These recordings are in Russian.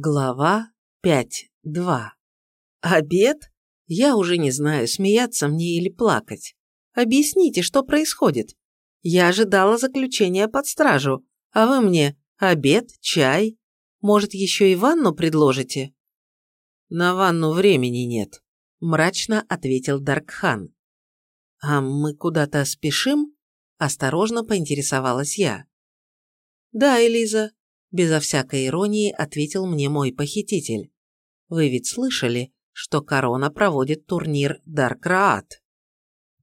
Глава 5.2. Обед? Я уже не знаю, смеяться мне или плакать. Объясните, что происходит? Я ожидала заключения под стражу, а вы мне обед, чай. Может, еще и ванну предложите? На ванну времени нет, мрачно ответил Даркхан. А мы куда-то спешим? Осторожно поинтересовалась я. Да, Элиза, Безо всякой иронии ответил мне мой похититель. Вы ведь слышали, что Корона проводит турнир Даркраат?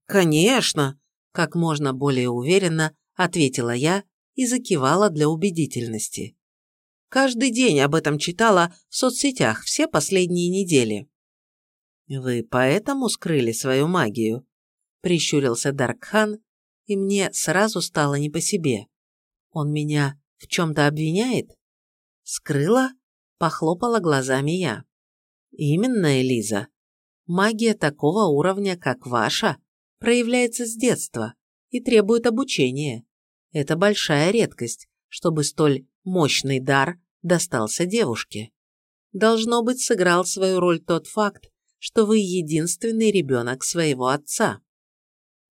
Конечно, как можно более уверенно ответила я и закивала для убедительности. Каждый день об этом читала в соцсетях все последние недели. Вы поэтому скрыли свою магию? Прищурился Даркхан, и мне сразу стало не по себе. Он меня в чем-то обвиняет? Скрыла? Похлопала глазами я. Именно, Элиза. Магия такого уровня, как ваша, проявляется с детства и требует обучения. Это большая редкость, чтобы столь мощный дар достался девушке. Должно быть, сыграл свою роль тот факт, что вы единственный ребенок своего отца.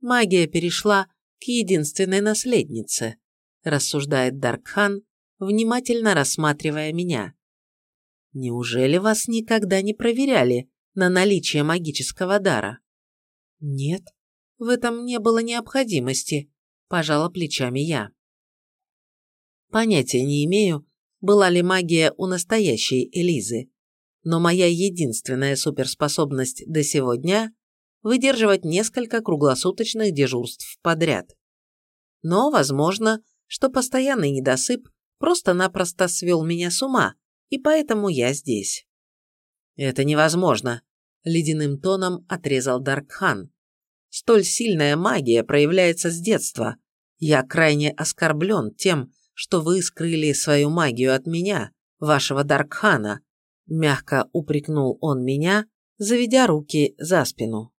Магия перешла к единственной наследнице, рассуждает Даркхан, внимательно рассматривая меня. Неужели вас никогда не проверяли на наличие магического дара? Нет, в этом не было необходимости, пожала плечами я. Понятия не имею, была ли магия у настоящей Элизы, но моя единственная суперспособность до сегодня – выдерживать несколько круглосуточных дежурств подряд. Но, возможно, что постоянный недосып просто-напросто свел меня с ума, и поэтому я здесь. «Это невозможно», — ледяным тоном отрезал Даркхан. «Столь сильная магия проявляется с детства. Я крайне оскорблен тем, что вы скрыли свою магию от меня, вашего Даркхана», — мягко упрекнул он меня, заведя руки за спину.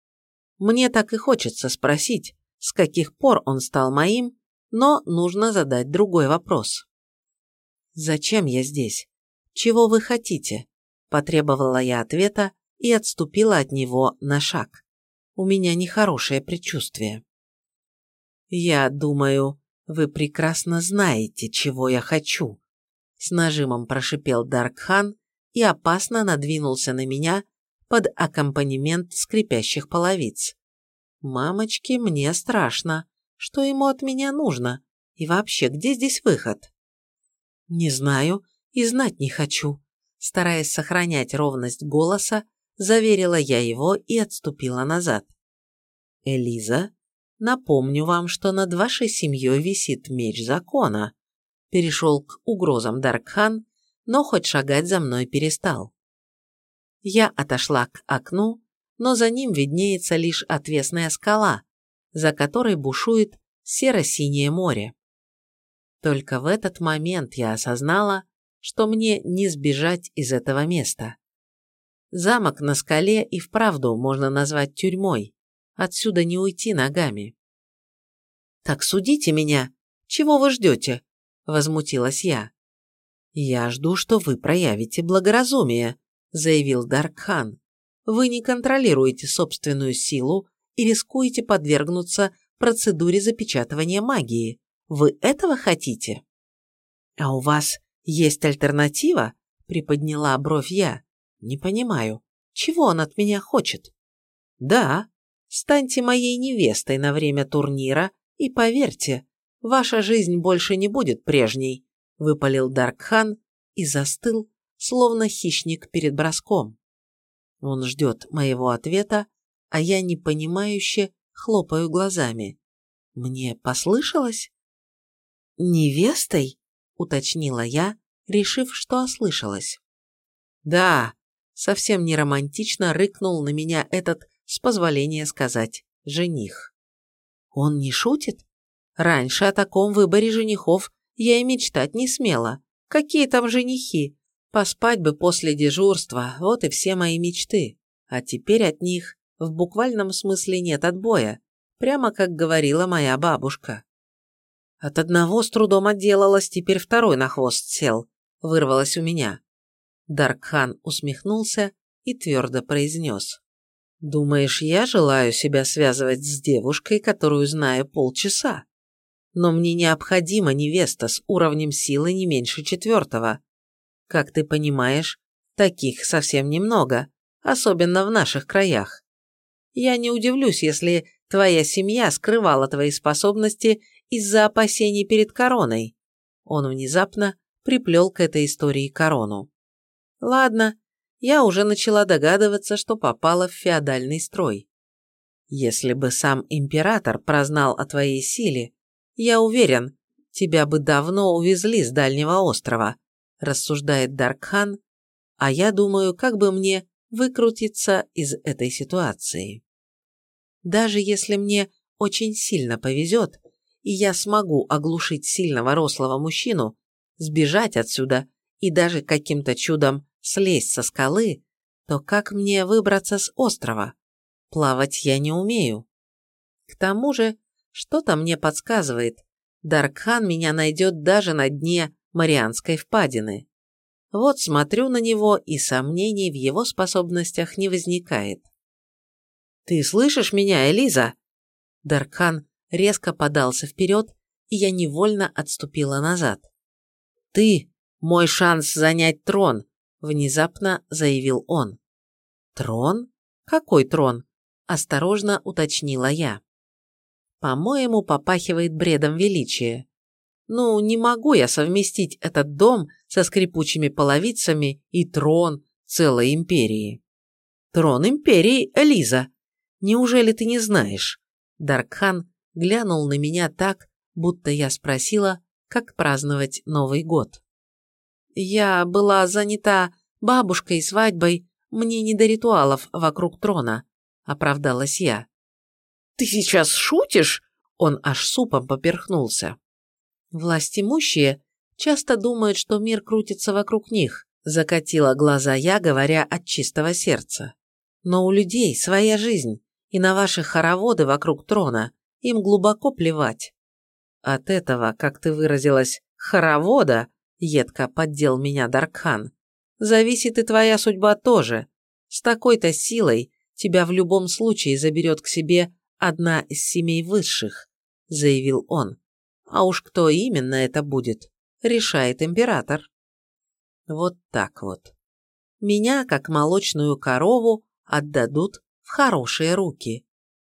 «Мне так и хочется спросить, с каких пор он стал моим но нужно задать другой вопрос. «Зачем я здесь? Чего вы хотите?» – потребовала я ответа и отступила от него на шаг. У меня нехорошее предчувствие. «Я думаю, вы прекрасно знаете, чего я хочу», – с нажимом прошипел Даркхан и опасно надвинулся на меня под аккомпанемент скрипящих половиц. «Мамочки, мне страшно. Что ему от меня нужно? И вообще, где здесь выход? Не знаю и знать не хочу. Стараясь сохранять ровность голоса, заверила я его и отступила назад. Элиза, напомню вам, что над вашей семьей висит меч закона. Перешел к угрозам Даркхан, но хоть шагать за мной перестал. Я отошла к окну, но за ним виднеется лишь отвесная скала, за которой бушует серо-синее море. Только в этот момент я осознала, что мне не сбежать из этого места. Замок на скале и вправду можно назвать тюрьмой, отсюда не уйти ногами. «Так судите меня, чего вы ждете?» – возмутилась я. «Я жду, что вы проявите благоразумие», – заявил Даркхан. «Вы не контролируете собственную силу и рискуете подвергнуться процедуре запечатывания магии. Вы этого хотите? А у вас есть альтернатива? Приподняла бровь я. Не понимаю, чего он от меня хочет? Да, станьте моей невестой на время турнира и поверьте, ваша жизнь больше не будет прежней, выпалил Даркхан и застыл, словно хищник перед броском. Он ждет моего ответа, а я непонимающе хлопаю глазами. Мне послышалось? «Невестой?» – уточнила я, решив, что ослышалась. «Да», – совсем не романтично рыкнул на меня этот, с позволения сказать, жених. «Он не шутит? Раньше о таком выборе женихов я и мечтать не смела. Какие там женихи? Поспать бы после дежурства, вот и все мои мечты. А теперь от них в буквальном смысле нет отбоя, прямо как говорила моя бабушка. От одного с трудом отделалась, теперь второй на хвост сел, вырвалось у меня. Даркхан усмехнулся и твердо произнес. «Думаешь, я желаю себя связывать с девушкой, которую знаю полчаса? Но мне необходима невеста с уровнем силы не меньше четвертого. Как ты понимаешь, таких совсем немного, особенно в наших краях. Я не удивлюсь, если твоя семья скрывала твои способности из-за опасений перед короной». Он внезапно приплел к этой истории корону. Ладно, я уже начала догадываться, что попала в феодальный строй. Если бы сам император прознал о твоей силе, я уверен, тебя бы давно увезли с дальнего острова, рассуждает Даркхан, а я думаю, как бы мне выкрутиться из этой ситуации. Даже если мне очень сильно повезет, и я смогу оглушить сильного рослого мужчину, сбежать отсюда и даже каким-то чудом слезть со скалы, то как мне выбраться с острова? Плавать я не умею. К тому же, что-то мне подсказывает, Даркхан меня найдет даже на дне Марианской впадины. Вот смотрю на него, и сомнений в его способностях не возникает. «Ты слышишь меня, Элиза?» Даркхан резко подался вперед, и я невольно отступила назад. «Ты – мой шанс занять трон», – внезапно заявил он. «Трон? Какой трон?» – осторожно уточнила я. «По-моему, попахивает бредом величия. Ну, не могу я совместить этот дом со скрипучими половицами и трон целой империи». «Трон империи, Элиза! Неужели ты не знаешь?» Даркхан глянул на меня так, будто я спросила, как праздновать Новый год. Я была занята бабушкой, свадьбой, мне не до ритуалов вокруг трона, оправдалась я. Ты сейчас шутишь? Он аж супом поперхнулся. Власть имущие часто думают, что мир крутится вокруг них, закатила глаза я, говоря от чистого сердца. Но у людей своя жизнь, и на ваши хороводы вокруг трона им глубоко плевать. От этого, как ты выразилась, хоровода, едко поддел меня Даркхан, зависит и твоя судьба тоже. С такой-то силой тебя в любом случае заберет к себе одна из семей высших, заявил он. А уж кто именно это будет, решает император. Вот так вот. Меня, как молочную корову, отдадут в хорошие руки.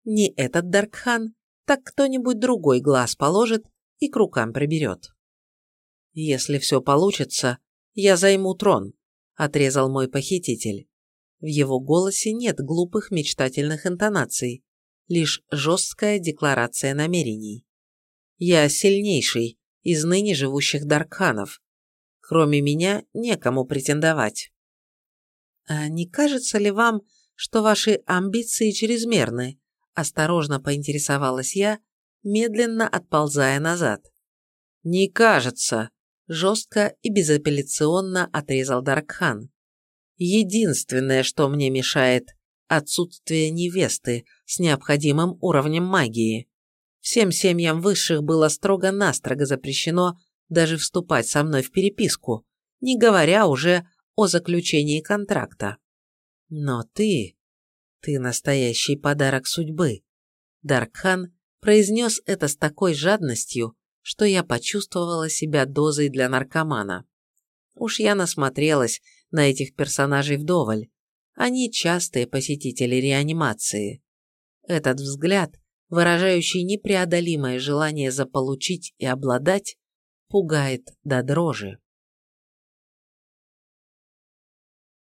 Не этот Даркхан, так кто-нибудь другой глаз положит и к рукам приберет. «Если все получится, я займу трон», – отрезал мой похититель. В его голосе нет глупых мечтательных интонаций, лишь жесткая декларация намерений. «Я сильнейший из ныне живущих Даркханов. Кроме меня некому претендовать». «А не кажется ли вам, что ваши амбиции чрезмерны?» Осторожно поинтересовалась я, медленно отползая назад. «Не кажется», – жестко и безапелляционно отрезал Даркхан. «Единственное, что мне мешает – отсутствие невесты с необходимым уровнем магии. Всем семьям высших было строго-настрого запрещено даже вступать со мной в переписку, не говоря уже о заключении контракта. Но ты... «Ты настоящий подарок судьбы!» Даркхан произнес это с такой жадностью, что я почувствовала себя дозой для наркомана. Уж я насмотрелась на этих персонажей вдоволь. Они частые посетители реанимации. Этот взгляд, выражающий непреодолимое желание заполучить и обладать, пугает до дрожи.